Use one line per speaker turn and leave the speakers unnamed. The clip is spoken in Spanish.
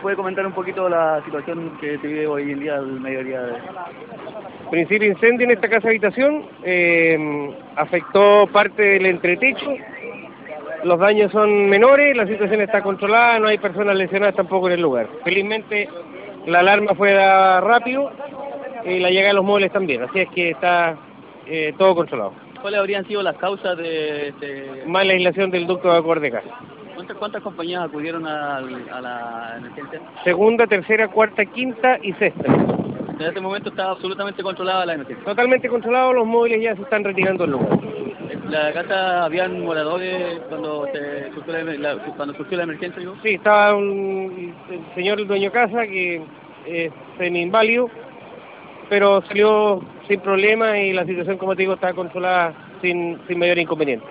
puede comentar un poquito la situación que se vive hoy en día el mediodía? De...
Principio incendio en esta casa habitación, eh, afectó parte del entretecho, los daños son menores, la situación está controlada, no hay personas lesionadas tampoco en el lugar. Felizmente la alarma fue dada rápido y la llegada de los móviles también, así es que está eh, todo controlado.
¿Cuáles habrían sido las causas de este...
Más la aislación del ducto de vapor de gas.
¿Cuántas, ¿Cuántas compañías acudieron a, a la emergencia?
Segunda, tercera, cuarta, quinta y sexta.
En este momento está absolutamente controlada la emergencia.
Totalmente controlado, los móviles ya se están retirando del lugar.
¿En la casa habían moradores cuando, se surgió, la, la- cuando surgió la emergencia? Digo?
Sí, estaba un el señor el dueño de casa que es semi-inválido, pero salió sin problema y la situación, como te digo, está controlada sin, sin mayor inconveniente.